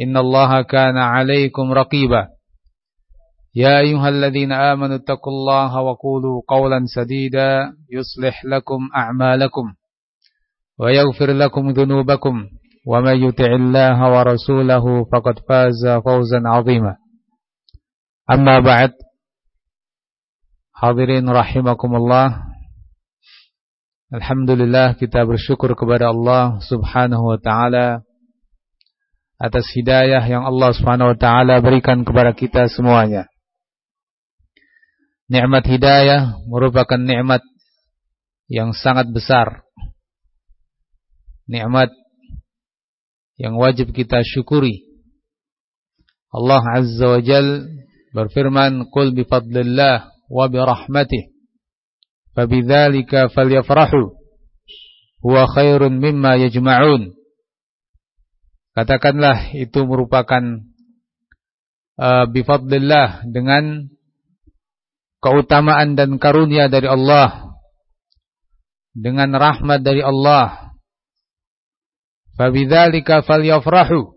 إن الله كان عليكم رقيبا. يا أيها الذين آمنوا اتقوا الله وقولوا قولا سديدا يصلح لكم أعمالكم ويغفر لكم ذنوبكم ومن يطع الله ورسوله فقد فاز فوزا عظيما. أما بعد Hadirin rahimakumullah Alhamdulillah kita bersyukur kepada Allah subhanahu wa ta'ala atas hidayah yang Allah Subhanahu wa taala berikan kepada kita semuanya. Nikmat hidayah merupakan nikmat yang sangat besar. Nikmat yang wajib kita syukuri. Allah Azza wa Jal berfirman, "Qul bi fadlillah wa bi rahmatih, fabidzalika falyafrahu, huwa khairun mimma yajma'un." Katakanlah itu merupakan uh, bifadlillah dengan keutamaan dan karunia dari Allah dengan rahmat dari Allah. Fabidzalika falyafrahu.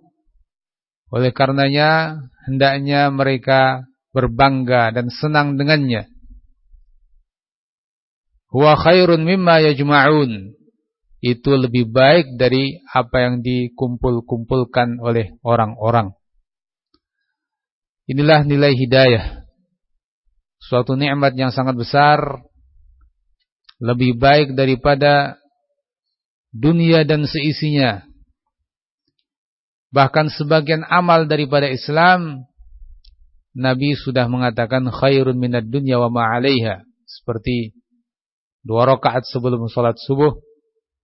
Oleh karenanya hendaknya mereka berbangga dan senang dengannya. Huwa khairun mimma yajma'un itu lebih baik dari apa yang dikumpul-kumpulkan oleh orang-orang. Inilah nilai hidayah. Suatu nikmat yang sangat besar lebih baik daripada dunia dan seisinya. Bahkan sebagian amal daripada Islam Nabi sudah mengatakan khairun minad dunya wa ma seperti dua rakaat sebelum salat subuh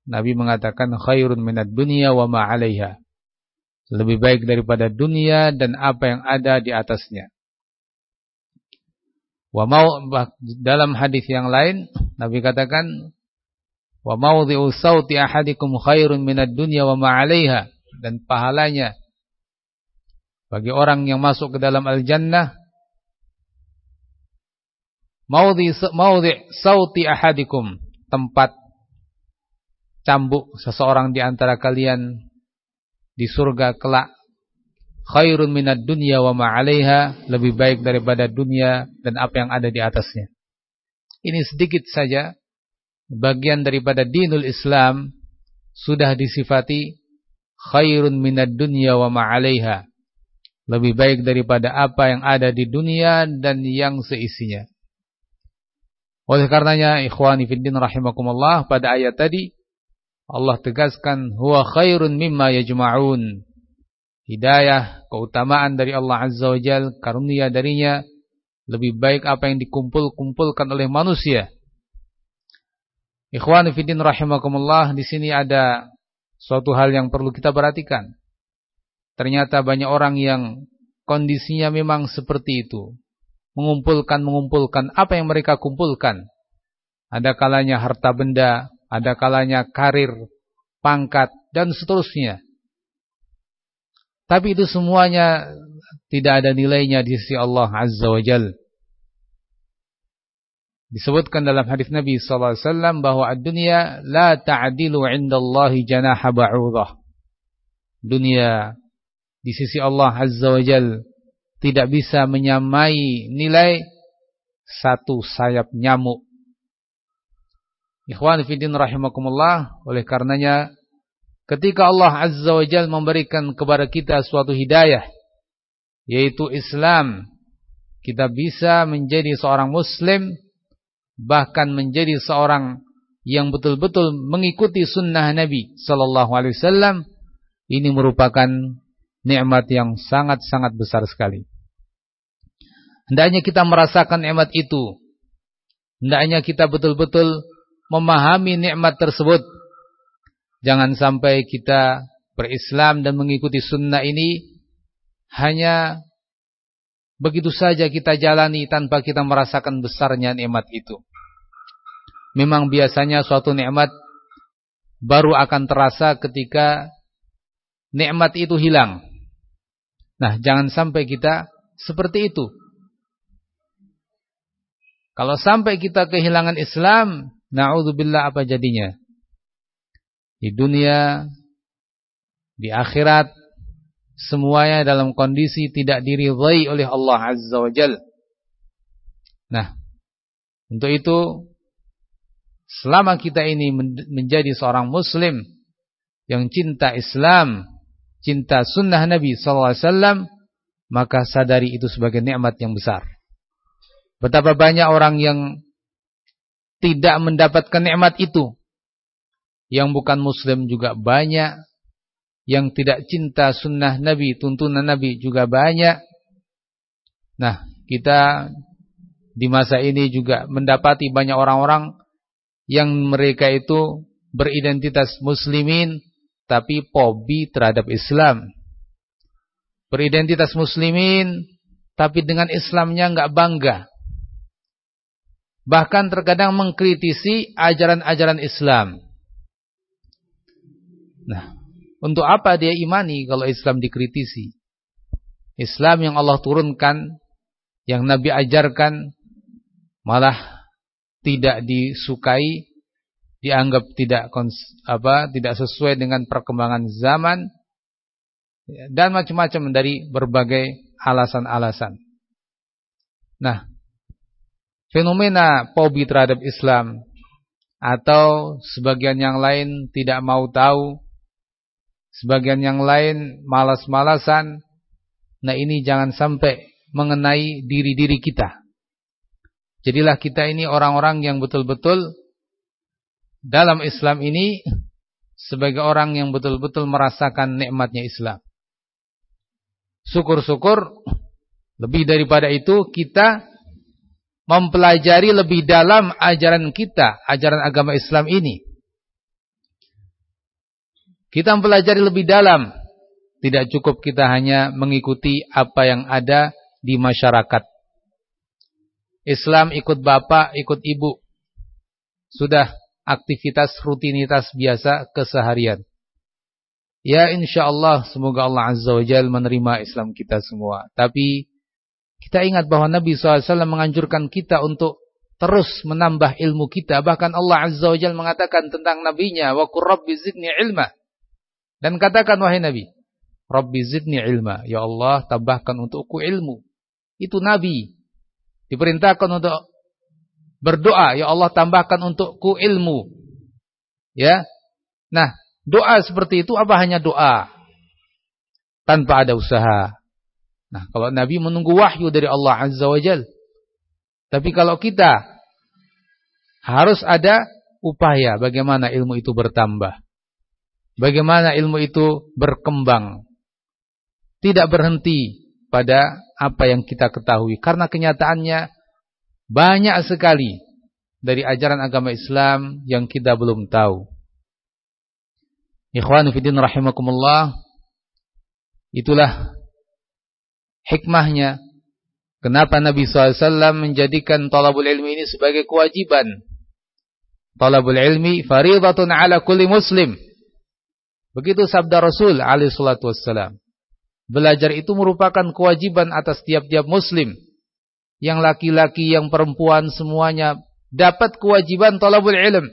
Nabi mengatakan khairun minad dunya wa ma 'alaiha. Lebih baik daripada dunia dan apa yang ada di atasnya. Wa mau dalam hadis yang lain Nabi katakan wa maudhi'u sauti ahadikum khairun minad dunya wa ma 'alaiha dan pahalanya bagi orang yang masuk ke dalam al-jannah maudhi maudhi sauti ahadikum tempat cambuk seseorang di antara kalian di surga kelak khairun minad dunya wa ma 'alaiha lebih baik daripada dunia dan apa yang ada di atasnya. Ini sedikit saja bagian daripada dinul Islam sudah disifati khairun minad dunya wa ma 'alaiha. Lebih baik daripada apa yang ada di dunia dan yang seisinya. Oleh karenanya ikhwani fiddin rahimakumullah pada ayat tadi Allah tegaskan huwa khairun mimma yajma'un. Hidayah, keutamaan dari Allah Azza wa Jal, karunia darinya lebih baik apa yang dikumpul-kumpulkan oleh manusia. Ikhwan fillah rahimakumullah, di sini ada suatu hal yang perlu kita perhatikan. Ternyata banyak orang yang kondisinya memang seperti itu. Mengumpulkan-mengumpulkan apa yang mereka kumpulkan. Ada kalanya harta benda, ada kalanya karir, pangkat, dan seterusnya. Tapi itu semuanya tidak ada nilainya di sisi Allah Azza wa Jal. Disebutkan dalam hadis Nabi SAW bahwa dunia la ta'adilu indallahi janaha ba'udah. Dunia di sisi Allah Azza wa Jal tidak bisa menyamai nilai satu sayap nyamuk Ikhwan Fidin rahimakumullah, oleh karenanya ketika Allah Azza wa Jal memberikan kepada kita suatu hidayah yaitu Islam. Kita bisa menjadi seorang muslim bahkan menjadi seorang yang betul-betul mengikuti sunnah Nabi sallallahu alaihi wasallam ini merupakan nikmat yang sangat-sangat besar sekali. Hendaknya kita merasakan nikmat itu. Hendaknya kita betul-betul memahami nikmat tersebut. Jangan sampai kita berislam dan mengikuti sunnah ini hanya begitu saja kita jalani tanpa kita merasakan besarnya nikmat itu. Memang biasanya suatu nikmat baru akan terasa ketika nikmat itu hilang. Nah, jangan sampai kita seperti itu. Kalau sampai kita kehilangan Islam, na'udzubillah apa jadinya? Di dunia, di akhirat, semuanya dalam kondisi tidak diridhai oleh Allah Azza wa Jal. Nah, untuk itu selama kita ini menjadi seorang muslim yang cinta Islam, cinta sunnah Nabi wasallam, maka sadari itu sebagai nikmat yang besar. Betapa banyak orang yang tidak mendapatkan nikmat itu. Yang bukan muslim juga banyak yang tidak cinta sunnah Nabi, tuntunan Nabi juga banyak. Nah, kita di masa ini juga mendapati banyak orang-orang yang mereka itu beridentitas muslimin tapi pobi terhadap Islam. Beridentitas muslimin tapi dengan Islamnya enggak bangga. Bahkan terkadang mengkritisi ajaran-ajaran Islam. Nah, untuk apa dia imani kalau Islam dikritisi? Islam yang Allah turunkan, yang Nabi ajarkan, malah tidak disukai, dianggap tidak apa tidak sesuai dengan perkembangan zaman dan macam-macam dari berbagai alasan-alasan. Nah, fenomena pobi terhadap Islam atau sebagian yang lain tidak mau tahu Sebagian yang lain malas-malasan. Nah ini jangan sampai mengenai diri-diri kita. Jadilah kita ini orang-orang yang betul-betul dalam Islam ini sebagai orang yang betul-betul merasakan nikmatnya Islam. Syukur-syukur lebih daripada itu kita mempelajari lebih dalam ajaran kita, ajaran agama Islam ini. Kita mempelajari lebih dalam. Tidak cukup kita hanya mengikuti apa yang ada di masyarakat. Islam ikut bapak, ikut ibu. Sudah aktivitas rutinitas biasa keseharian. Ya insya Allah semoga Allah Azza wa Jal menerima Islam kita semua. Tapi kita ingat bahwa Nabi SAW menganjurkan kita untuk terus menambah ilmu kita. Bahkan Allah Azza wa Jal mengatakan tentang nabinya. Wa kurrabbi zidni ilma. Dan katakan wahai Nabi, Rabbi zidni ilma. Ya Allah, tambahkan untukku ilmu. Itu Nabi. Diperintahkan untuk berdoa. Ya Allah, tambahkan untukku ilmu. Ya. Nah, doa seperti itu apa hanya doa? Tanpa ada usaha. Nah, kalau Nabi menunggu wahyu dari Allah Azza wa Jal. Tapi kalau kita harus ada upaya bagaimana ilmu itu bertambah. Bagaimana ilmu itu berkembang. Tidak berhenti pada apa yang kita ketahui. Karena kenyataannya banyak sekali dari ajaran agama Islam yang kita belum tahu. Ikhwanu fidin rahimakumullah. Itulah hikmahnya. Kenapa Nabi SAW menjadikan talabul ilmi ini sebagai kewajiban. Talabul ilmi faridatun ala kulli muslim. Begitu sabda Rasul alaihi wassalam. Belajar itu merupakan kewajiban atas tiap-tiap muslim. Yang laki-laki, yang perempuan semuanya dapat kewajiban talabul ilm.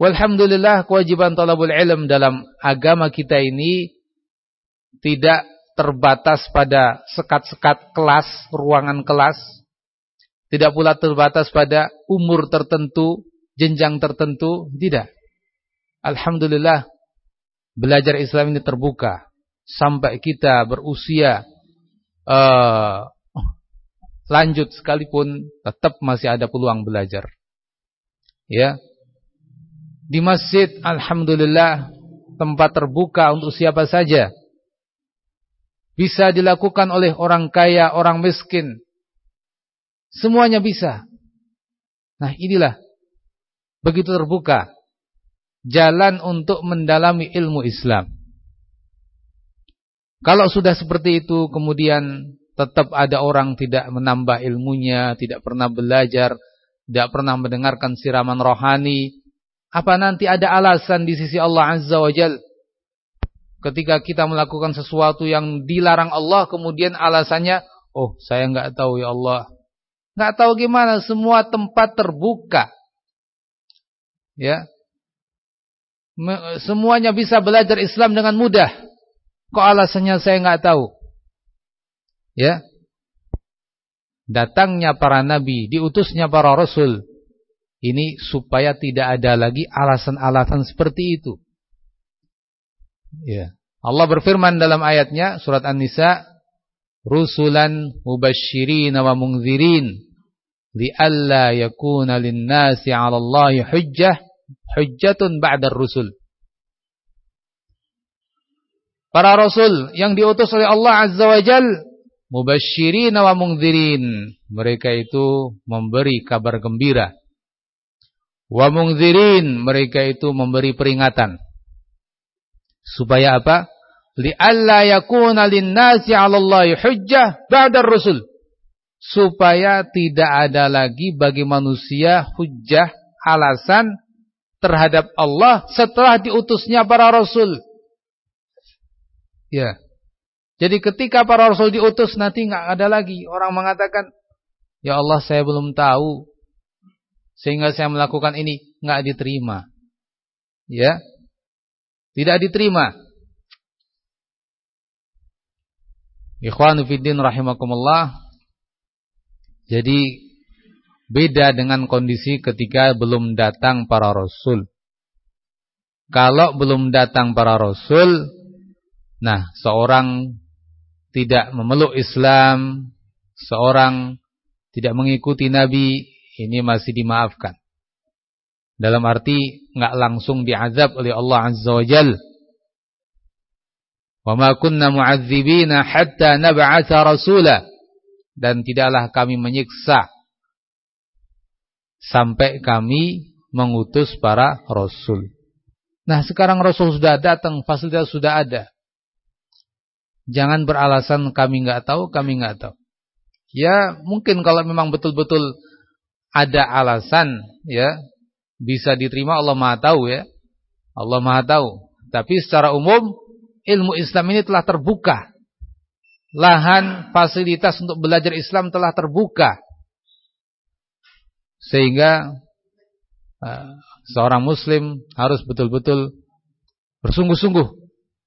Walhamdulillah kewajiban talabul ilm dalam agama kita ini tidak terbatas pada sekat-sekat kelas, ruangan kelas. Tidak pula terbatas pada umur tertentu, jenjang tertentu, tidak. Alhamdulillah belajar Islam ini terbuka sampai kita berusia uh, lanjut sekalipun tetap masih ada peluang belajar. Ya. Di masjid alhamdulillah tempat terbuka untuk siapa saja. Bisa dilakukan oleh orang kaya, orang miskin. Semuanya bisa. Nah, inilah begitu terbuka jalan untuk mendalami ilmu Islam. Kalau sudah seperti itu kemudian tetap ada orang tidak menambah ilmunya, tidak pernah belajar, tidak pernah mendengarkan siraman rohani, apa nanti ada alasan di sisi Allah Azza wa Jal? Ketika kita melakukan sesuatu yang dilarang Allah, kemudian alasannya, oh saya nggak tahu ya Allah. nggak tahu gimana, semua tempat terbuka. Ya, Semuanya bisa belajar Islam dengan mudah. Kok alasannya saya nggak tahu? Ya. Datangnya para nabi, diutusnya para rasul, ini supaya tidak ada lagi alasan-alasan seperti itu. Ya. Allah berfirman dalam ayatnya surat An-Nisa, "Rusulan mubasysyirin wa mundzirin li'alla yakuna lin-nasi 'ala Allahi hujjah hujjatun ba'dar rusul." Para rasul yang diutus oleh Allah Azza wa Jal mubasysyirin wa mundzirin, mereka itu memberi kabar gembira Wa mungzirin mereka itu memberi peringatan. Supaya apa? Li'alla yakuna lin-nasi 'ala Allahi hujjah ba'da rusul. Supaya tidak ada lagi bagi manusia hujjah alasan terhadap Allah setelah diutusnya para rasul. Ya. Jadi ketika para rasul diutus nanti nggak ada lagi orang mengatakan, "Ya Allah, saya belum tahu sehingga saya melakukan ini nggak diterima. Ya. Tidak diterima. Ikhwanu fiddin rahimakumullah. Jadi beda dengan kondisi ketika belum datang para rasul. Kalau belum datang para rasul, nah seorang tidak memeluk Islam, seorang tidak mengikuti Nabi, ini masih dimaafkan. Dalam arti nggak langsung diazab oleh Allah Azza wa Jal. Wa ma kunna mu'adzibina hatta nab'atha rasula. Dan tidaklah kami menyiksa sampai kami mengutus para rasul. Nah, sekarang rasul sudah datang, fasilitas sudah ada. Jangan beralasan kami nggak tahu, kami nggak tahu. Ya, mungkin kalau memang betul-betul ada alasan ya bisa diterima Allah Maha tahu ya. Allah Maha tahu. Tapi secara umum ilmu Islam ini telah terbuka. Lahan fasilitas untuk belajar Islam telah terbuka. Sehingga uh, seorang muslim harus betul-betul bersungguh-sungguh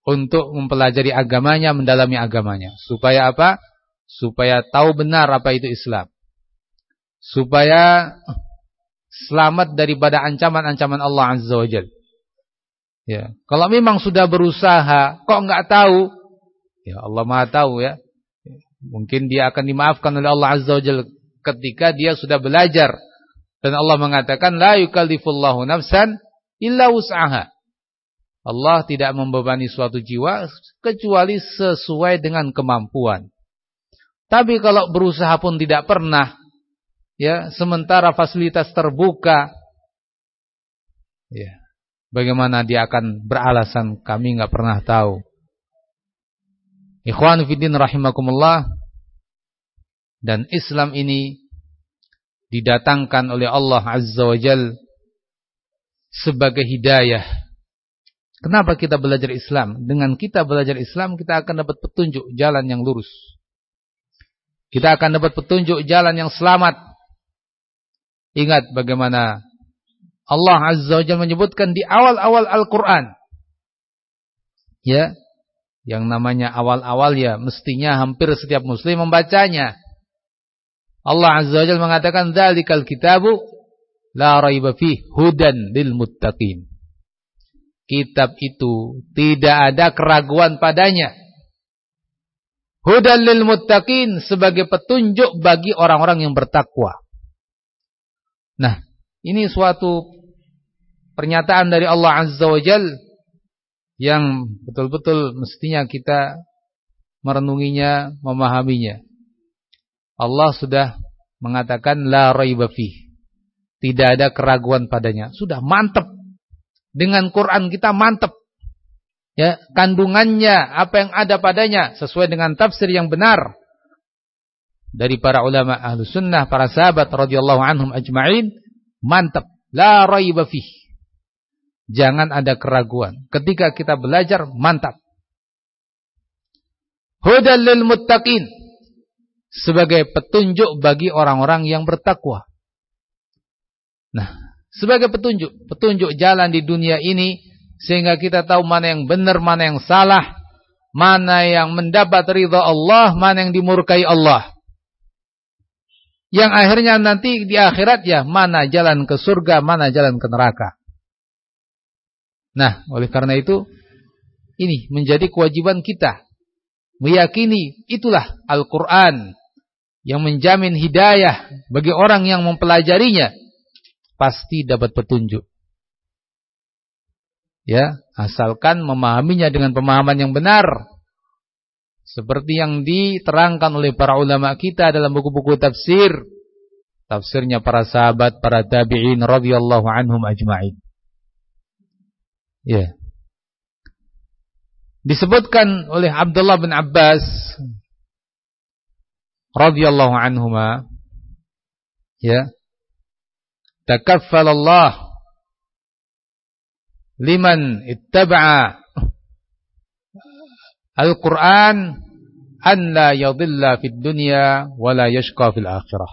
untuk mempelajari agamanya, mendalami agamanya. Supaya apa? Supaya tahu benar apa itu Islam supaya selamat daripada ancaman-ancaman Allah Azza wa Jalla. Ya, kalau memang sudah berusaha kok enggak tahu, ya Allah Maha tahu ya. Mungkin dia akan dimaafkan oleh Allah Azza wa Jalla ketika dia sudah belajar. Dan Allah mengatakan la yukallifullahu nafsan illa wus'aha. Allah tidak membebani suatu jiwa kecuali sesuai dengan kemampuan. Tapi kalau berusaha pun tidak pernah ya sementara fasilitas terbuka. Ya bagaimana dia akan beralasan kami nggak pernah tahu. Ikhwan fillah rahimakumullah. Dan Islam ini didatangkan oleh Allah azza wajal sebagai hidayah. Kenapa kita belajar Islam? Dengan kita belajar Islam kita akan dapat petunjuk jalan yang lurus. Kita akan dapat petunjuk jalan yang selamat Ingat bagaimana Allah Azza wa Jalla menyebutkan di awal-awal Al-Quran. Ya, yang namanya awal-awal ya mestinya hampir setiap muslim membacanya. Allah Azza wa Jalla mengatakan dzalikal kitabu la raiba fih hudan lil muttaqin. Kitab itu tidak ada keraguan padanya. Hudal lil muttaqin sebagai petunjuk bagi orang-orang yang bertakwa. Nah, ini suatu pernyataan dari Allah Azza wa Jal yang betul-betul mestinya kita merenunginya, memahaminya. Allah sudah mengatakan la raiba Tidak ada keraguan padanya. Sudah mantap. Dengan Quran kita mantap ya kandungannya apa yang ada padanya sesuai dengan tafsir yang benar dari para ulama ahlu sunnah para sahabat radhiyallahu anhum ajma'in mantap. La raiba fih. Jangan ada keraguan. Ketika kita belajar mantap. Hudal lil muttaqin. Sebagai petunjuk bagi orang-orang yang bertakwa. Nah sebagai petunjuk petunjuk jalan di dunia ini sehingga kita tahu mana yang benar, mana yang salah, mana yang mendapat ridha Allah, mana yang dimurkai Allah. Yang akhirnya nanti di akhirat ya mana jalan ke surga, mana jalan ke neraka. Nah, oleh karena itu ini menjadi kewajiban kita. Meyakini itulah Al-Qur'an yang menjamin hidayah bagi orang yang mempelajarinya. Pasti dapat petunjuk. Ya asalkan memahaminya dengan pemahaman yang benar seperti yang diterangkan oleh para ulama kita dalam buku-buku tafsir. Tafsirnya para sahabat para tabi'in radhiyallahu anhum ajma'in. Ya. Disebutkan oleh Abdullah bin Abbas radhiyallahu anhuma ya takaffalallah liman ittaba'a Al-Quran an la yadilla fid dunya wa la yashqa fil akhirah.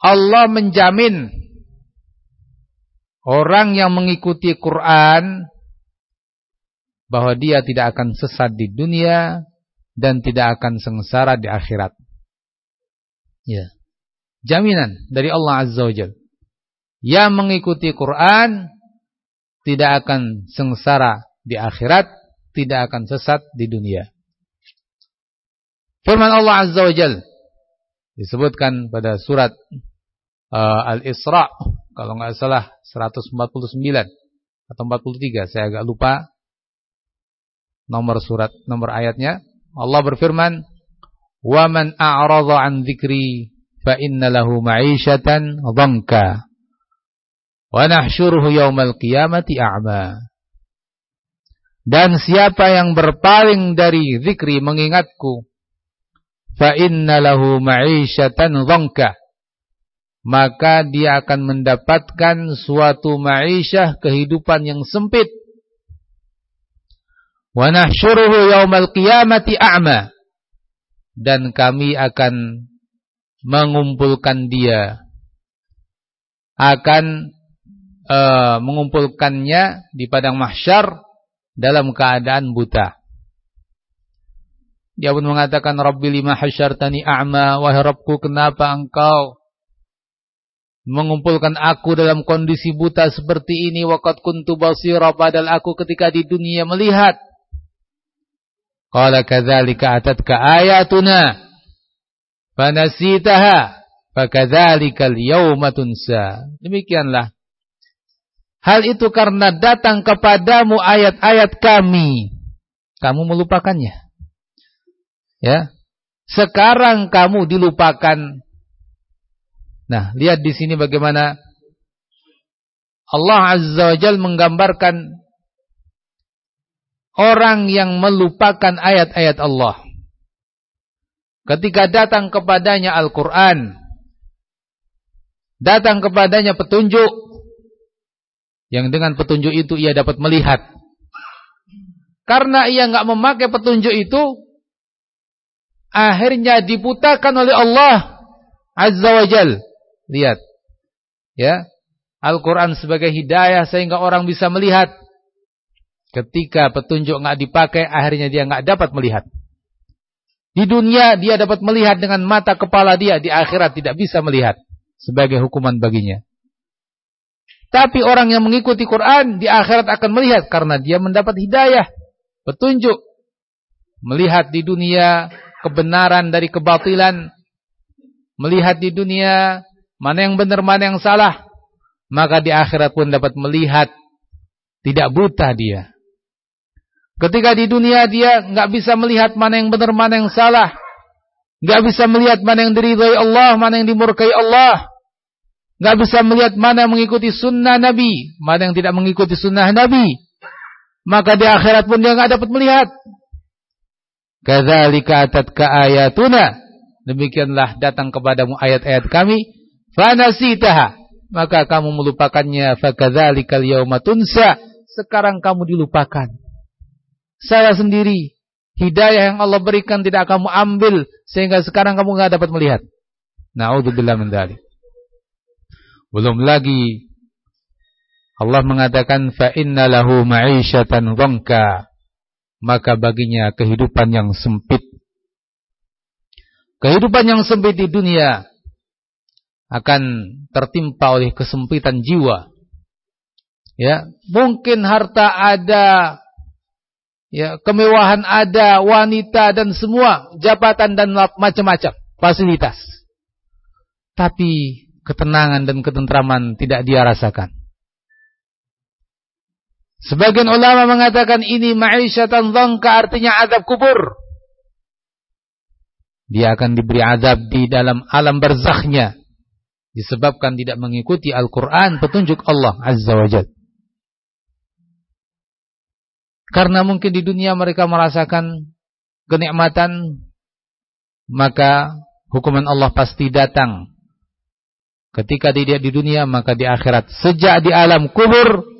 Allah menjamin orang yang mengikuti Quran bahwa dia tidak akan sesat di dunia dan tidak akan sengsara di akhirat. Ya. Jaminan dari Allah Azza wa Jalla. Yang mengikuti Quran tidak akan sengsara di akhirat, tidak akan sesat di dunia. Firman Allah Azza wa Jal disebutkan pada surat uh, Al-Isra kalau nggak salah 149 atau 43 saya agak lupa nomor surat nomor ayatnya Allah berfirman wa man a'rada an dzikri fa inna lahu ma'isyatan dhanka Wa nahsyuruhu yaumal qiyamati a'ma. Dan siapa yang berpaling dari zikri mengingatku, fa inna lahu ma'isyatan dhanka. Maka dia akan mendapatkan suatu ma'isyah kehidupan yang sempit. Wa nahsyuruhu yaumal qiyamati a'ma. Dan kami akan mengumpulkan dia akan uh, mengumpulkannya di padang mahsyar dalam keadaan buta. Dia pun mengatakan, Rabbi lima hasyartani a'ma, wahai Rabbku kenapa engkau mengumpulkan aku dalam kondisi buta seperti ini, waqad kuntu basira, padahal aku ketika di dunia melihat. Qala kadzalika atatka ayatuna, fanasitaha, fakadzalikal yawma tunsa. Demikianlah Hal itu karena datang kepadamu ayat-ayat kami. Kamu melupakannya. Ya. Sekarang kamu dilupakan. Nah, lihat di sini bagaimana Allah Azza wa Jal menggambarkan orang yang melupakan ayat-ayat Allah. Ketika datang kepadanya Al-Quran, datang kepadanya petunjuk, yang dengan petunjuk itu ia dapat melihat. Karena ia nggak memakai petunjuk itu, akhirnya diputakan oleh Allah Azza wa Jal. Lihat. Ya. Al-Quran sebagai hidayah sehingga orang bisa melihat. Ketika petunjuk nggak dipakai, akhirnya dia nggak dapat melihat. Di dunia dia dapat melihat dengan mata kepala dia, di akhirat tidak bisa melihat sebagai hukuman baginya. Tapi orang yang mengikuti Quran di akhirat akan melihat karena dia mendapat hidayah, petunjuk. Melihat di dunia kebenaran dari kebatilan, melihat di dunia mana yang benar mana yang salah, maka di akhirat pun dapat melihat tidak buta dia. Ketika di dunia dia nggak bisa melihat mana yang benar mana yang salah, nggak bisa melihat mana yang diridhai Allah, mana yang dimurkai Allah, nggak bisa melihat mana yang mengikuti sunnah Nabi, mana yang tidak mengikuti sunnah Nabi, maka di akhirat pun dia nggak dapat melihat. Kadzalika atatka ayatuna. Demikianlah datang kepadamu ayat-ayat kami, fanasitaha. Maka kamu melupakannya, fakadzalikal yauma tunsa. Sekarang kamu dilupakan. Saya sendiri, hidayah yang Allah berikan tidak kamu ambil sehingga sekarang kamu nggak dapat melihat. Nauzubillah min. Belum lagi Allah mengatakan fa inna lahu ma'isyatan dhanka maka baginya kehidupan yang sempit. Kehidupan yang sempit di dunia akan tertimpa oleh kesempitan jiwa. Ya, mungkin harta ada, ya, kemewahan ada, wanita dan semua, jabatan dan macam-macam fasilitas. Tapi ketenangan dan ketentraman tidak dia rasakan. Sebagian ulama mengatakan ini ma'isyatan dhangka artinya azab kubur. Dia akan diberi azab di dalam alam barzakhnya disebabkan tidak mengikuti Al-Qur'an petunjuk Allah Azza wa Jalla. Karena mungkin di dunia mereka merasakan kenikmatan maka hukuman Allah pasti datang. Ketika dia di dunia maka di akhirat sejak di alam kubur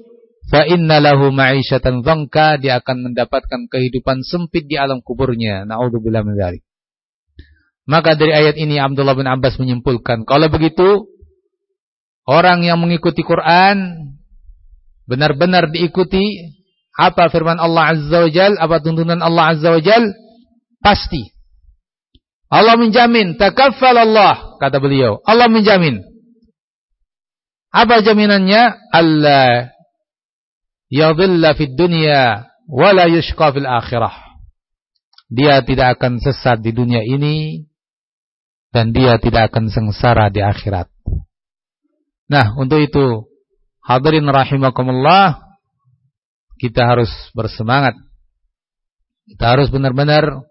fa inna lahu ma'isyatan dhanka dia akan mendapatkan kehidupan sempit di alam kuburnya. Naudzubillah min dzalik maka dari ayat ini Abdullah bin Abbas menyimpulkan kalau begitu orang yang mengikuti Quran benar-benar diikuti apa firman Allah Azza wa Jal apa tuntunan Allah Azza wa Jal? Pasti. Allah menjamin takaffal Allah kata beliau. Allah menjamin. Apa jaminannya? Allah yadhilla fid dunya wala yushqa fil akhirah. Dia tidak akan sesat di dunia ini dan dia tidak akan sengsara di akhirat. Nah, untuk itu hadirin rahimakumullah kita harus bersemangat. Kita harus benar-benar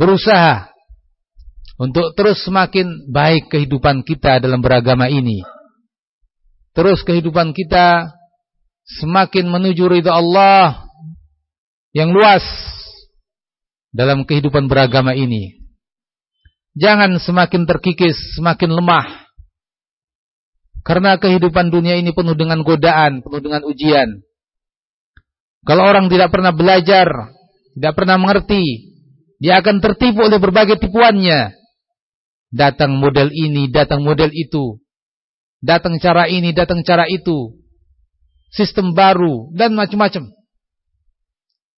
berusaha untuk terus semakin baik kehidupan kita dalam beragama ini. Terus kehidupan kita semakin menuju ridha Allah yang luas dalam kehidupan beragama ini. Jangan semakin terkikis, semakin lemah. Karena kehidupan dunia ini penuh dengan godaan, penuh dengan ujian. Kalau orang tidak pernah belajar, tidak pernah mengerti, dia akan tertipu oleh berbagai tipuannya. Datang model ini, datang model itu. Datang cara ini, datang cara itu sistem baru, dan macam-macam.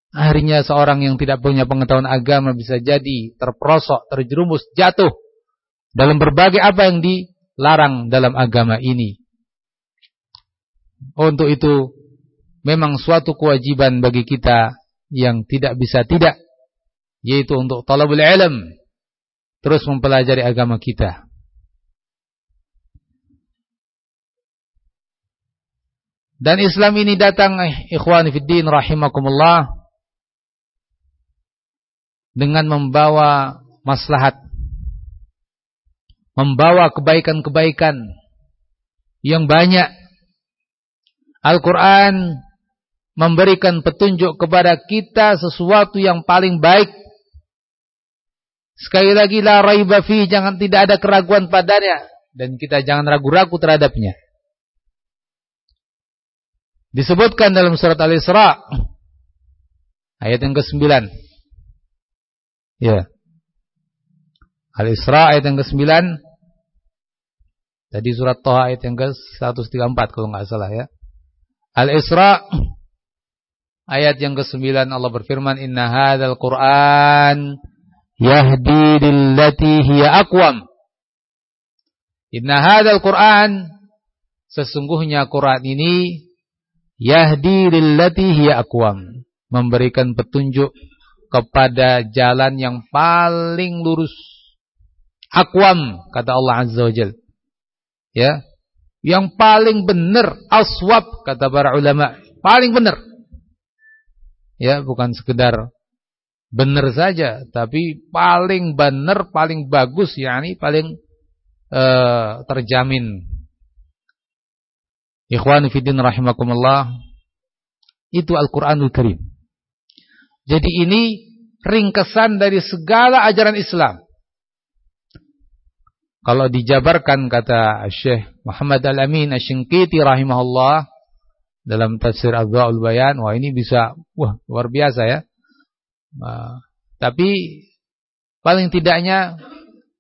Akhirnya seorang yang tidak punya pengetahuan agama bisa jadi terperosok, terjerumus, jatuh dalam berbagai apa yang dilarang dalam agama ini. Untuk itu memang suatu kewajiban bagi kita yang tidak bisa tidak yaitu untuk talabul ilm terus mempelajari agama kita. Dan Islam ini datang eh, ikhwani fiddin rahimakumullah dengan membawa maslahat membawa kebaikan-kebaikan yang banyak. Al-Qur'an memberikan petunjuk kepada kita sesuatu yang paling baik. Sekali lagi la raiba fi jangan tidak ada keraguan padanya. Dan kita jangan ragu-ragu terhadapnya disebutkan dalam surat Al-Isra ayat yang ke-9. Ya. Al-Isra ayat yang ke-9. Tadi surat Toha ayat yang ke-134 kalau nggak salah ya. Al-Isra ayat yang ke-9 Allah berfirman inna hadzal Qur'an yahdi lillati hiya aqwam. Inna hadzal Qur'an sesungguhnya Quran ini Yahdi lillati hiya aqwam. Memberikan petunjuk kepada jalan yang paling lurus. Akwam kata Allah Azza wa Jal. Ya. Yang paling benar aswab kata para ulama, paling benar. Ya, bukan sekedar benar saja, tapi paling benar, paling bagus yakni paling uh, terjamin. Ikhwan fillah rahimakumullah. Itu Al-Qur'anul Karim. Jadi ini ringkesan dari segala ajaran Islam. Kalau dijabarkan kata Syekh Muhammad Al-Amin Asy-Syinkiti rahimahullah dalam tafsir Adwaul Bayan, wah ini bisa wah luar biasa ya. Uh, tapi paling tidaknya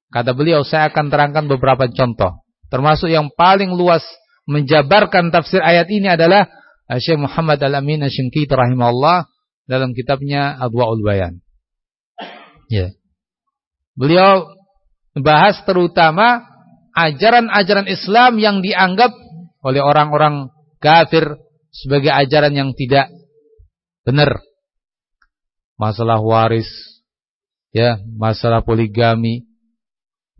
kata beliau saya akan terangkan beberapa contoh. Termasuk yang paling luas menjabarkan tafsir ayat ini adalah Syekh Muhammad Al-Amin rahimahullah dalam kitabnya Adwaul Bayan. Ya. Beliau bahas terutama ajaran-ajaran Islam yang dianggap oleh orang-orang kafir sebagai ajaran yang tidak benar. Masalah waris, ya, masalah poligami,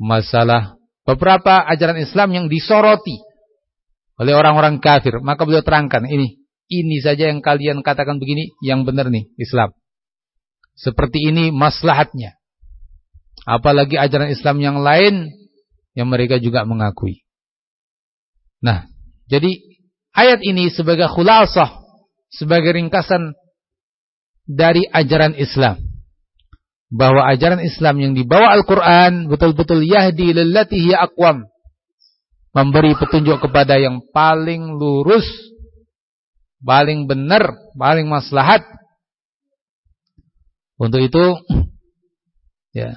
masalah beberapa ajaran Islam yang disoroti oleh orang-orang kafir. Maka beliau terangkan ini ini saja yang kalian katakan begini, yang benar nih Islam. Seperti ini maslahatnya. Apalagi ajaran Islam yang lain yang mereka juga mengakui. Nah, jadi ayat ini sebagai khulasah, sebagai ringkasan dari ajaran Islam. Bahwa ajaran Islam yang dibawa Al-Quran betul-betul yahdi lillatihi akwam. Memberi petunjuk kepada yang paling lurus paling benar, paling maslahat. Untuk itu ya,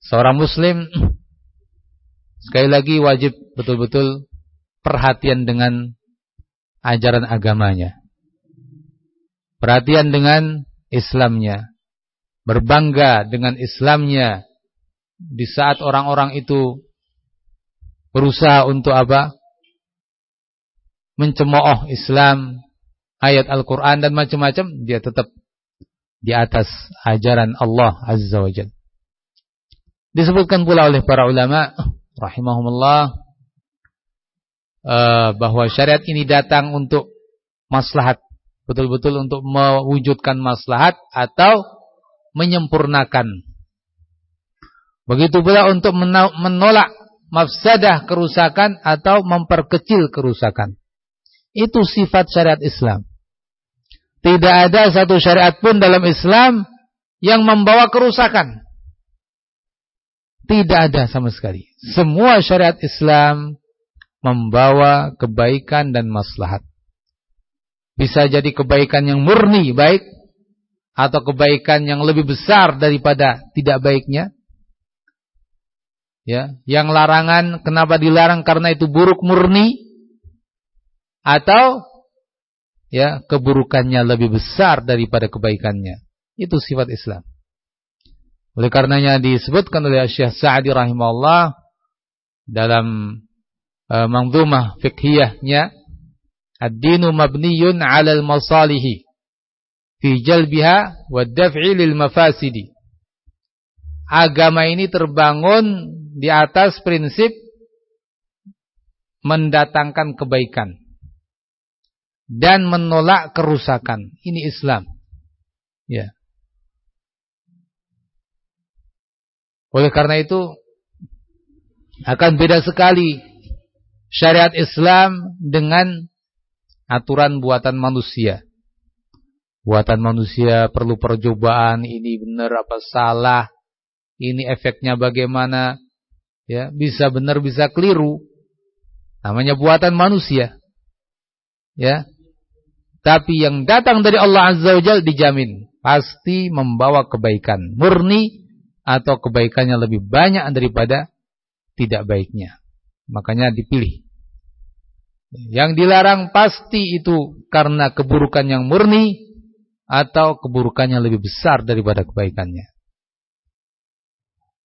seorang muslim sekali lagi wajib betul-betul perhatian dengan ajaran agamanya. Perhatian dengan Islamnya. Berbangga dengan Islamnya di saat orang-orang itu berusaha untuk apa? Mencemooh Islam, ayat Al-Quran dan macam-macam, dia tetap di atas ajaran Allah Azza wa Jal. Disebutkan pula oleh para ulama, rahimahumullah, uh, bahwa syariat ini datang untuk maslahat, betul-betul untuk mewujudkan maslahat atau menyempurnakan. Begitu pula untuk menolak mafsadah kerusakan atau memperkecil kerusakan. Itu sifat syariat Islam. Tidak ada satu syariat pun dalam Islam yang membawa kerusakan. Tidak ada sama sekali. Semua syariat Islam membawa kebaikan dan maslahat. Bisa jadi kebaikan yang murni baik atau kebaikan yang lebih besar daripada tidak baiknya. Ya, yang larangan kenapa dilarang karena itu buruk murni atau ya keburukannya lebih besar daripada kebaikannya. Itu sifat Islam. Oleh karenanya disebutkan oleh Syekh Sa'di rahimahullah dalam uh, manzumah fikhiyahnya ad-dinu mabniyun 'ala al-masalihi fi jalbiha wa daf'i lil mafasidi. Agama ini terbangun di atas prinsip mendatangkan kebaikan dan menolak kerusakan. Ini Islam. Ya. Oleh karena itu akan beda sekali syariat Islam dengan aturan buatan manusia. Buatan manusia perlu percobaan, ini benar apa salah, ini efeknya bagaimana, ya bisa benar bisa keliru. Namanya buatan manusia. Ya, tapi yang datang dari Allah Azza wa Jal dijamin. Pasti membawa kebaikan. Murni atau kebaikannya lebih banyak daripada tidak baiknya. Makanya dipilih. Yang dilarang pasti itu karena keburukan yang murni atau keburukannya lebih besar daripada kebaikannya.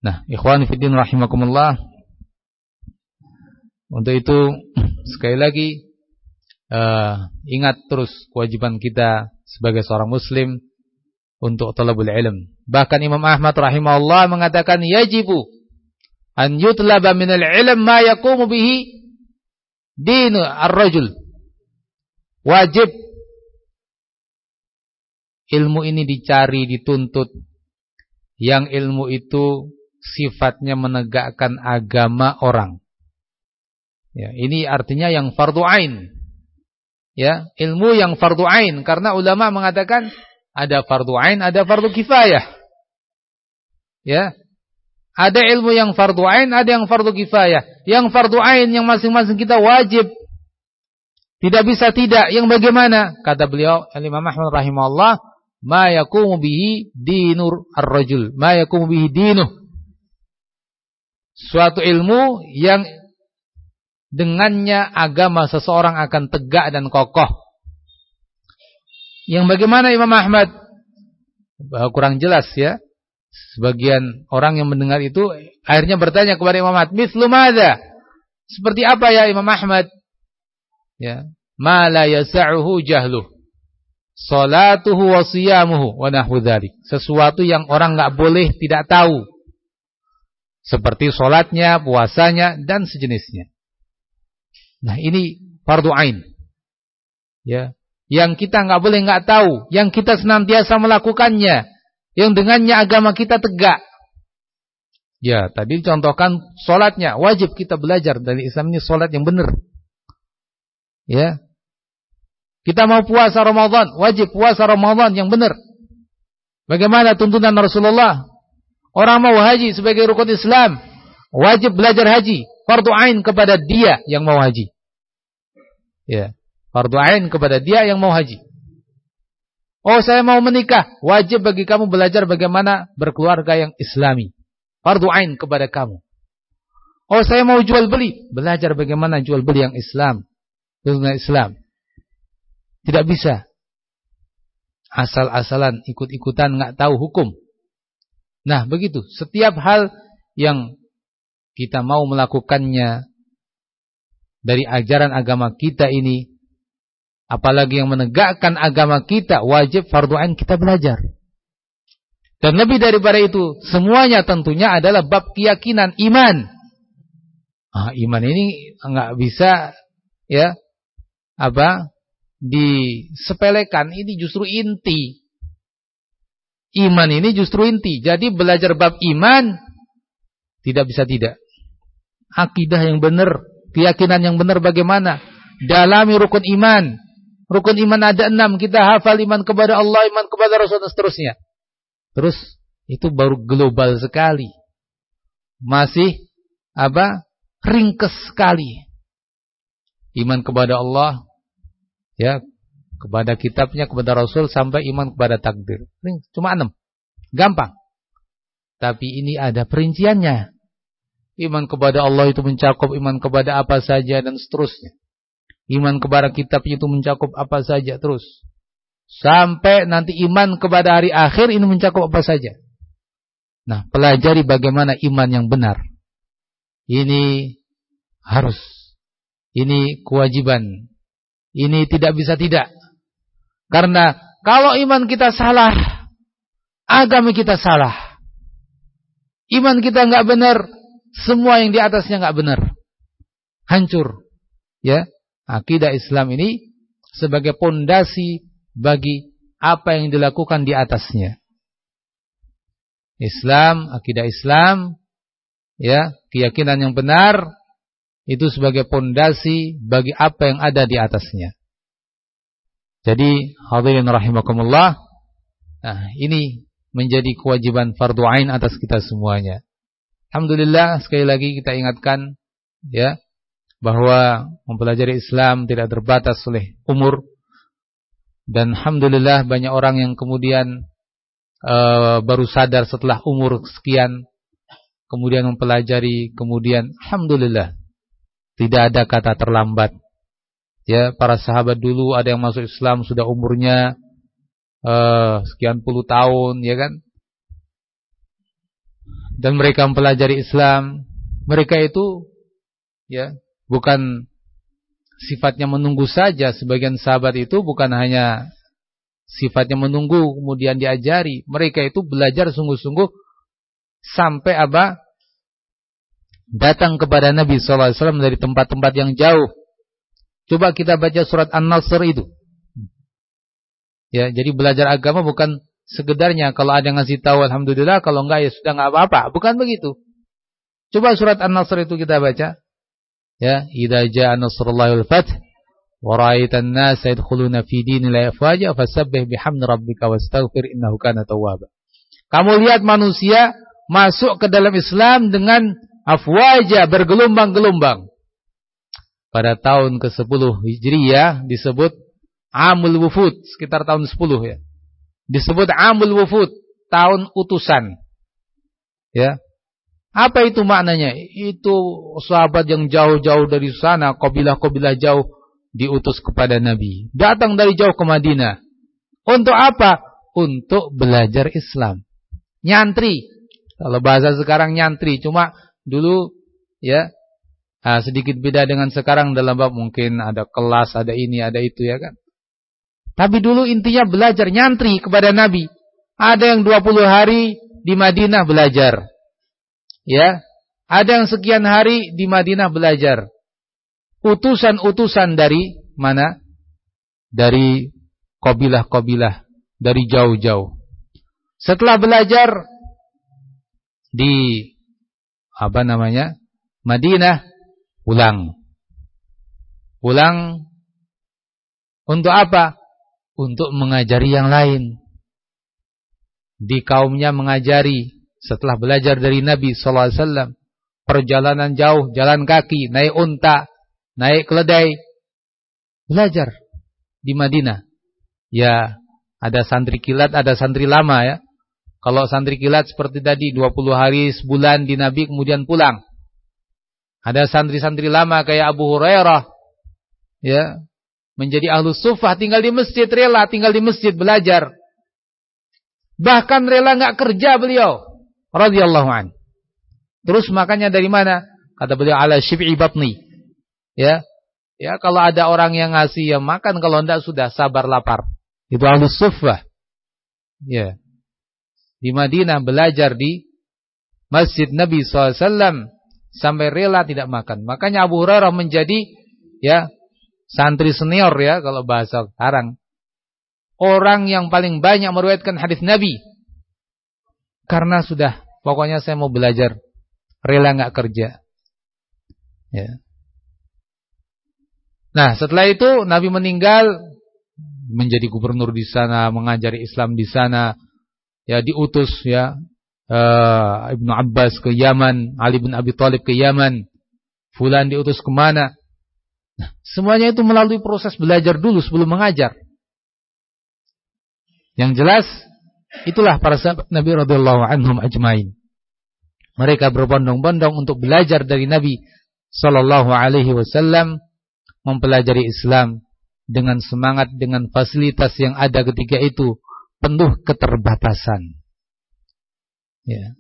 Nah, ikhwan fiddin rahimakumullah. Untuk itu sekali lagi uh, ingat terus kewajiban kita sebagai seorang muslim untuk talabul ilm. Bahkan Imam Ahmad rahimahullah mengatakan yajibu an yutlaba minal ilm ma yaqumu bihi dinu ar-rajul. Wajib ilmu ini dicari, dituntut. Yang ilmu itu sifatnya menegakkan agama orang. Ya, ini artinya yang fardu ain. Ya, ilmu yang fardu ain karena ulama mengatakan ada fardu ain, ada fardu kifayah. Ya. Ada ilmu yang fardu ain, ada yang fardu kifayah. Yang fardu ain yang masing-masing kita wajib. Tidak bisa tidak. Yang bagaimana? Kata beliau, Imam Ahmad rahimahullah, ma yakumu bihi dinur ar-rajul. Ma yakumu bihi dinuh. Suatu ilmu yang dengannya agama seseorang akan tegak dan kokoh. Yang bagaimana Imam Ahmad? Kurang jelas ya. Sebagian orang yang mendengar itu akhirnya bertanya kepada Imam Ahmad, "Mithlu madza?" Seperti apa ya Imam Ahmad? Ya, ma la yas'uhu jahluh. Salatuhu wa siyamuhu wa nahwu. Sesuatu yang orang enggak boleh tidak tahu. Seperti salatnya, puasanya dan sejenisnya. Nah, ini fardu ain. Ya, yang kita enggak boleh enggak tahu, yang kita senantiasa melakukannya, yang dengannya agama kita tegak. Ya, tadi contohkan solatnya, wajib kita belajar dari Islam ini solat yang benar. Ya, kita mau puasa Ramadan, wajib puasa Ramadan yang benar. Bagaimana tuntunan Rasulullah? Orang mau haji sebagai rukun Islam, wajib belajar haji, fardu ain kepada dia yang mau haji. Ya, fardu ain kepada dia yang mau haji. Oh, saya mau menikah, wajib bagi kamu belajar bagaimana berkeluarga yang islami. Fardu ain kepada kamu. Oh, saya mau jual beli, belajar bagaimana jual beli yang Islam. Dunia Islam. Tidak bisa. Asal-asalan, ikut-ikutan, nggak tahu hukum. Nah, begitu. Setiap hal yang kita mau melakukannya dari ajaran agama kita ini, apalagi yang menegakkan agama kita, wajib fardu ain kita belajar. Dan lebih daripada itu, semuanya tentunya adalah bab keyakinan iman. Ah, iman ini nggak bisa ya apa disepelekan ini justru inti. Iman ini justru inti. Jadi belajar bab iman tidak bisa tidak. Akidah yang benar, keyakinan yang benar bagaimana? Dalami rukun iman. Rukun iman ada enam. Kita hafal iman kepada Allah, iman kepada Rasul dan seterusnya. Terus itu baru global sekali. Masih apa? Ringkes sekali. Iman kepada Allah, ya kepada kitabnya kepada Rasul sampai iman kepada takdir. Cuma enam. Gampang. Tapi ini ada perinciannya. Iman kepada Allah itu mencakup iman kepada apa saja dan seterusnya. Iman kepada kitabnya itu mencakup apa saja terus. Sampai nanti iman kepada hari akhir ini mencakup apa saja. Nah pelajari bagaimana iman yang benar. Ini harus. Ini kewajiban. Ini tidak bisa tidak. Karena kalau iman kita salah, agama kita salah. Iman kita nggak benar, semua yang di atasnya nggak benar. Hancur. Ya, akidah Islam ini sebagai pondasi bagi apa yang dilakukan di atasnya. Islam, akidah Islam, ya, keyakinan yang benar itu sebagai pondasi bagi apa yang ada di atasnya. Jadi hadirin rahimakumullah, nah ini menjadi kewajiban fardu ain atas kita semuanya. Alhamdulillah sekali lagi kita ingatkan ya bahwa mempelajari Islam tidak terbatas oleh umur dan alhamdulillah banyak orang yang kemudian uh, baru sadar setelah umur sekian kemudian mempelajari kemudian alhamdulillah tidak ada kata terlambat. Ya, para sahabat dulu ada yang masuk Islam sudah umurnya uh, sekian puluh tahun, ya kan? Dan mereka mempelajari Islam, mereka itu ya, bukan sifatnya menunggu saja. Sebagian sahabat itu bukan hanya sifatnya menunggu kemudian diajari. Mereka itu belajar sungguh-sungguh sampai apa? Datang kepada Nabi SAW dari tempat-tempat yang jauh. Coba kita baca surat An-Nasr itu. Ya, jadi belajar agama bukan segedarnya kalau ada yang ngasih tahu alhamdulillah, kalau enggak ya sudah enggak apa-apa. Bukan begitu. Coba surat An-Nasr itu kita baca. Ya, idza jaa nasrullahi wal fath wa ra'aitan nas yadkhuluna fi dinillahi afwaja fasabbih bihamdi rabbika wastaghfir innahu kana tawwaba. Kamu lihat manusia masuk ke dalam Islam dengan afwaja bergelombang-gelombang. Pada tahun ke-10 Hijriyah disebut Amul Wufud, sekitar tahun 10 ya. Disebut Amul Wufud, tahun utusan. Ya. Apa itu maknanya? Itu sahabat yang jauh-jauh dari sana, kabilah-kabilah jauh diutus kepada Nabi. Datang dari jauh ke Madinah. Untuk apa? Untuk belajar Islam. Nyantri. Kalau bahasa sekarang nyantri, cuma dulu ya nah, sedikit beda dengan sekarang dalam bab mungkin ada kelas, ada ini, ada itu ya kan. Tapi dulu intinya belajar nyantri kepada Nabi. Ada yang 20 hari di Madinah belajar. Ya, ada yang sekian hari di Madinah belajar. Utusan-utusan dari mana? Dari kabilah-kabilah, dari jauh-jauh. Setelah belajar di apa namanya? Madinah, pulang. Pulang untuk apa? Untuk mengajari yang lain. Di kaumnya mengajari setelah belajar dari Nabi SAW, perjalanan jauh, jalan kaki, naik unta, naik keledai, belajar di Madinah. Ya, ada santri kilat, ada santri lama ya. Kalau santri kilat seperti tadi 20 hari sebulan di Nabi kemudian pulang. Ada santri-santri lama kayak Abu Hurairah ya, menjadi ahlu sufah tinggal di masjid rela tinggal di masjid belajar. Bahkan rela nggak kerja beliau radhiyallahu an. Terus makannya dari mana? Kata beliau ala syib'i batni. Ya. Ya, kalau ada orang yang ngasih ya makan, kalau enggak sudah sabar lapar. Itu ahlus suffah. Ya. Di Madinah belajar di Masjid Nabi SAW sampai rela tidak makan. Makanya Abu Hurairah menjadi ya santri senior ya kalau bahasa sekarang. Orang yang paling banyak meriwayatkan hadis Nabi karena sudah Pokoknya saya mau belajar. Rela nggak kerja. Ya. Nah, setelah itu Nabi meninggal menjadi gubernur di sana, mengajari Islam di sana. Ya, diutus ya uh, Ibnu Abbas ke Yaman, Ali bin Abi Thalib ke Yaman. Fulan diutus ke mana? Nah, semuanya itu melalui proses belajar dulu sebelum mengajar. Yang jelas Itulah para sahabat Nabi radhiyallahu anhum ajmain. Mereka berbondong-bondong untuk belajar dari Nabi sallallahu alaihi wasallam mempelajari Islam dengan semangat dengan fasilitas yang ada ketika itu penuh keterbatasan. Ya.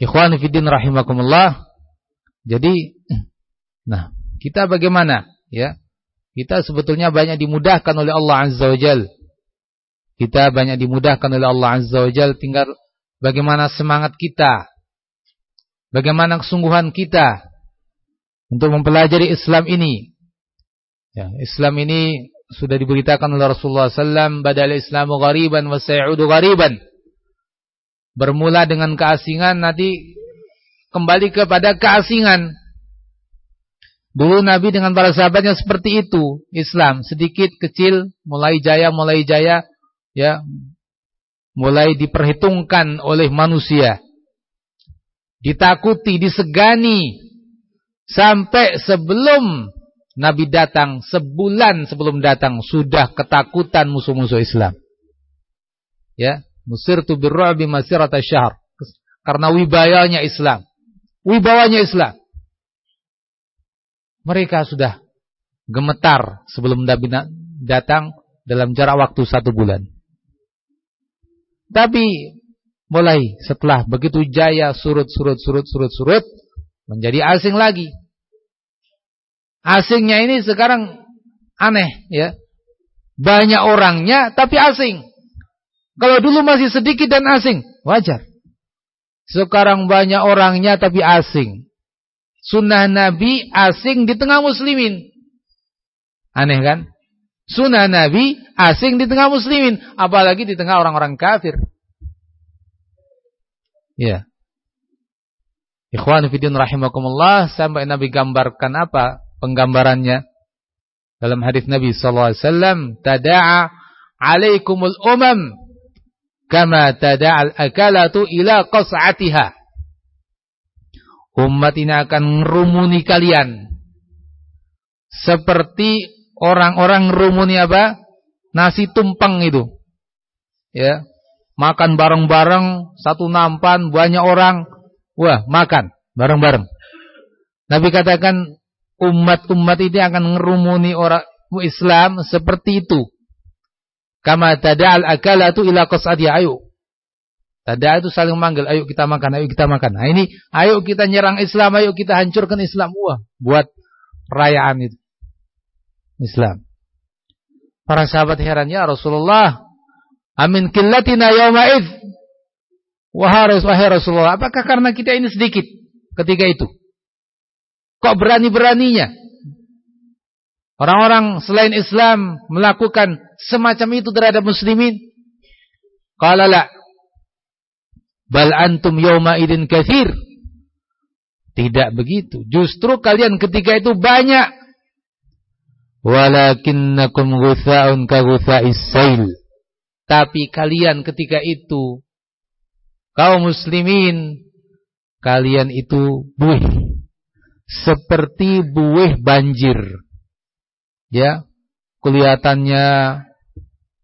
Ikhwan fillah rahimakumullah. Jadi nah, kita bagaimana ya? Kita sebetulnya banyak dimudahkan oleh Allah Azza wa Jalla kita banyak dimudahkan oleh Allah Azza wa Jal. Tinggal bagaimana semangat kita. Bagaimana kesungguhan kita. Untuk mempelajari Islam ini. Ya, Islam ini sudah diberitakan oleh Rasulullah SAW. Badal Islamu ghariban wa sayudu ghariban. Bermula dengan keasingan nanti kembali kepada keasingan. Dulu Nabi dengan para sahabatnya seperti itu. Islam. Sedikit kecil mulai jaya mulai jaya ya. Mulai diperhitungkan oleh manusia. Ditakuti disegani. Sampai sebelum Nabi datang sebulan sebelum datang sudah ketakutan musuh-musuh Islam. Ya musirtu birru'bi masirata syahr karena wibawanya Islam wibawanya Islam mereka sudah gemetar sebelum Nabi datang dalam jarak waktu satu bulan tapi mulai setelah begitu jaya surut surut surut surut surut menjadi asing lagi. Asingnya ini sekarang aneh ya. Banyak orangnya tapi asing. Kalau dulu masih sedikit dan asing, wajar. Sekarang banyak orangnya tapi asing. Sunnah Nabi asing di tengah muslimin. Aneh kan? Sunnah Nabi asing di tengah muslimin. Apalagi di tengah orang-orang kafir. Ya. Ikhwan Fidin rahimakumullah. Sampai Nabi gambarkan apa penggambarannya? Dalam hadis Nabi SAW. Tada'a alaikumul umam. Kama tada'al akalatu ila qas'atiha. Umat ini akan ngerumuni kalian. Seperti orang-orang rumuni apa? Nasi tumpeng itu. Ya. Makan bareng-bareng, satu nampan, banyak orang. Wah, makan bareng-bareng. Nabi katakan umat-umat ini akan ngerumuni orang Islam seperti itu. Kama tada'al akalatu ila qas'ati ayo. Tada itu saling manggil, ayo kita makan, ayo kita makan. Nah ini, ayo kita nyerang Islam, ayo kita hancurkan Islam. Wah, buat perayaan itu. Islam. Para sahabat heran, ya Rasulullah, amin killatina yawma'id. Wahai Rasulullah, apakah karena kita ini sedikit ketika itu? Kok berani-beraninya? Orang-orang selain Islam melakukan semacam itu terhadap muslimin. Qala la. Bal antum yawma idin kathir. Tidak begitu. Justru kalian ketika itu banyak. Walakinnakum gutha'un ka gutha'is sail. Tapi kalian ketika itu kaum muslimin kalian itu buih seperti buih banjir ya kelihatannya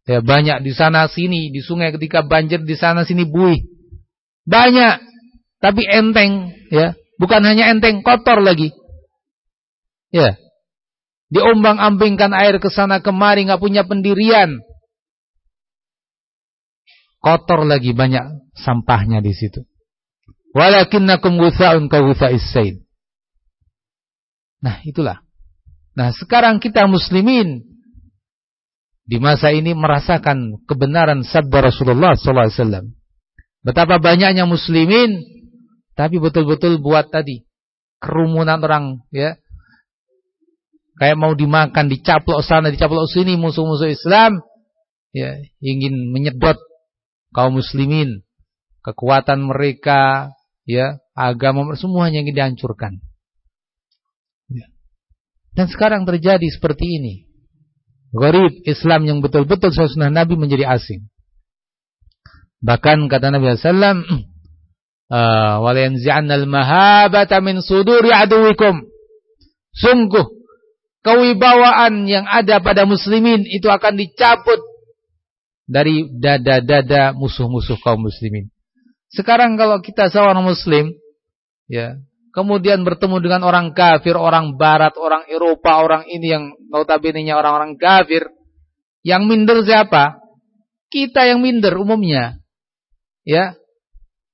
ya banyak di sana sini di sungai ketika banjir di sana sini buih. Banyak tapi enteng ya. Bukan hanya enteng kotor lagi. Ya. Diombang-ambingkan air ke sana kemari nggak punya pendirian. Kotor lagi banyak sampahnya di situ. Walakinnakum gutha'un ka said. Nah itulah. Nah sekarang kita muslimin di masa ini merasakan kebenaran sabda Rasulullah SAW. Betapa banyaknya muslimin, tapi betul-betul buat tadi kerumunan orang, ya, kayak mau dimakan, dicaplok sana, dicaplok sini, musuh-musuh Islam, ya, ingin menyedot kaum muslimin, kekuatan mereka, ya, agama semuanya ingin dihancurkan. Dan sekarang terjadi seperti ini. Gharib Islam yang betul-betul sunnah Nabi menjadi asing. Bahkan kata Nabi SAW, "Walayanzi'anna al-mahabata min suduri aduwikum." Sungguh kewibawaan yang ada pada muslimin itu akan dicabut dari dada-dada musuh-musuh kaum muslimin. Sekarang kalau kita seorang muslim, ya, kemudian bertemu dengan orang kafir, orang barat, orang Eropa, orang ini yang notabene-nya orang-orang kafir, yang minder siapa? Kita yang minder umumnya. Ya.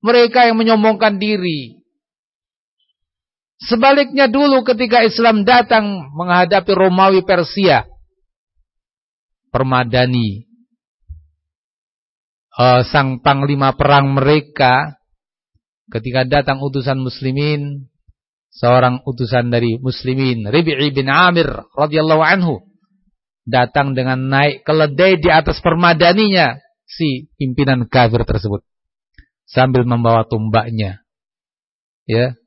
Mereka yang menyombongkan diri. Sebaliknya dulu ketika Islam datang menghadapi Romawi Persia. Permadani. Uh, sang panglima perang mereka ketika datang utusan muslimin seorang utusan dari muslimin Ribi'i bin Amir radhiyallahu anhu datang dengan naik keledai di atas permadaninya si pimpinan kafir tersebut. Sambil membawa tumbaknya. Ya.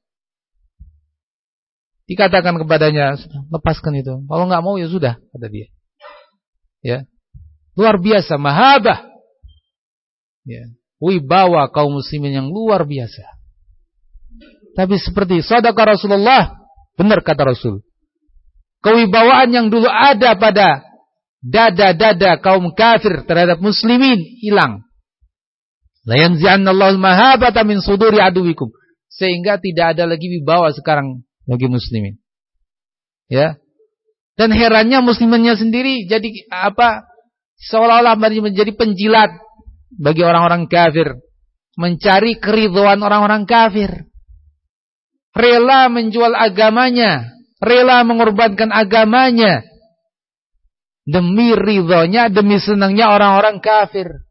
Dikatakan kepadanya lepaskan itu. Kalau nggak mau ya sudah kata dia. Ya. Luar biasa mahabah ya. Wibawa kaum muslimin yang luar biasa tapi seperti sadaqah Rasulullah, benar kata Rasul. Kewibawaan yang dulu ada pada dada-dada kaum kafir terhadap muslimin hilang. La yanzi'annallahu mahabata min suduri aduwikum. Sehingga tidak ada lagi wibawa sekarang bagi muslimin. Ya. Dan herannya musliminnya sendiri jadi apa? Seolah-olah menjadi penjilat bagi orang-orang kafir, mencari keridhaan orang-orang kafir rela menjual agamanya, rela mengorbankan agamanya. demi ridhonya, demi senangnya orang-orang kafir.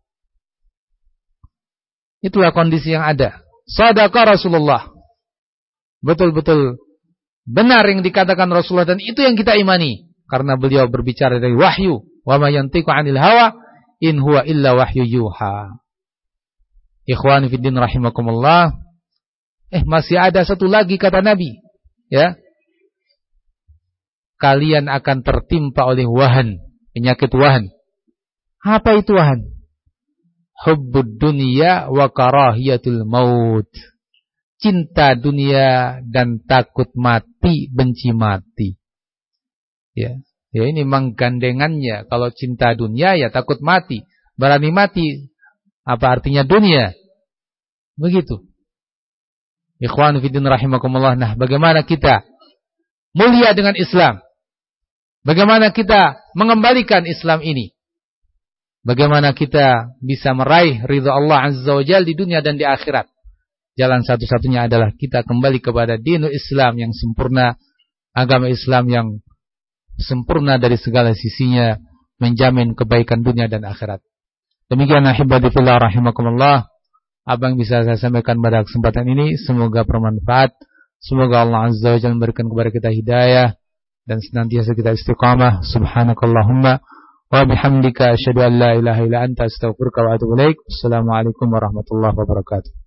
Itulah kondisi yang ada. Sadaqah Rasulullah. Betul-betul benar yang dikatakan Rasulullah dan itu yang kita imani karena beliau berbicara dari wahyu. Wa ma yantiqu 'anil hawa in huwa illa wahyu yuha. Ikhwan fiddin rahimakumullah. Eh masih ada satu lagi kata Nabi, ya. Kalian akan tertimpa oleh wahan, penyakit wahan. Apa itu wahan? Hubbud dunya wa karahiyatul maut. Cinta dunia dan takut mati, benci mati. Ya. Ya ini memang gandengannya. Kalau cinta dunia ya takut mati. Berani mati. Apa artinya dunia? Begitu. Ikhwan fiddin rahimakumullah. Nah bagaimana kita mulia dengan Islam? Bagaimana kita mengembalikan Islam ini? Bagaimana kita bisa meraih ridha Allah Azza wa Jal di dunia dan di akhirat? Jalan satu-satunya adalah kita kembali kepada dinul Islam yang sempurna, agama Islam yang sempurna dari segala sisinya menjamin kebaikan dunia dan akhirat. Demikian ahibadillah rahimakumullah apa yang bisa saya sampaikan pada kesempatan ini semoga bermanfaat. Semoga Allah Azza wa Jalla memberikan kepada kita hidayah dan senantiasa kita istiqamah. Subhanakallahumma wa bihamdika asyhadu an la ilaha illa anta astaghfiruka wa atubu ilaik. Assalamualaikum warahmatullahi wabarakatuh.